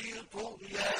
فِي طُغْيَانِهِمْ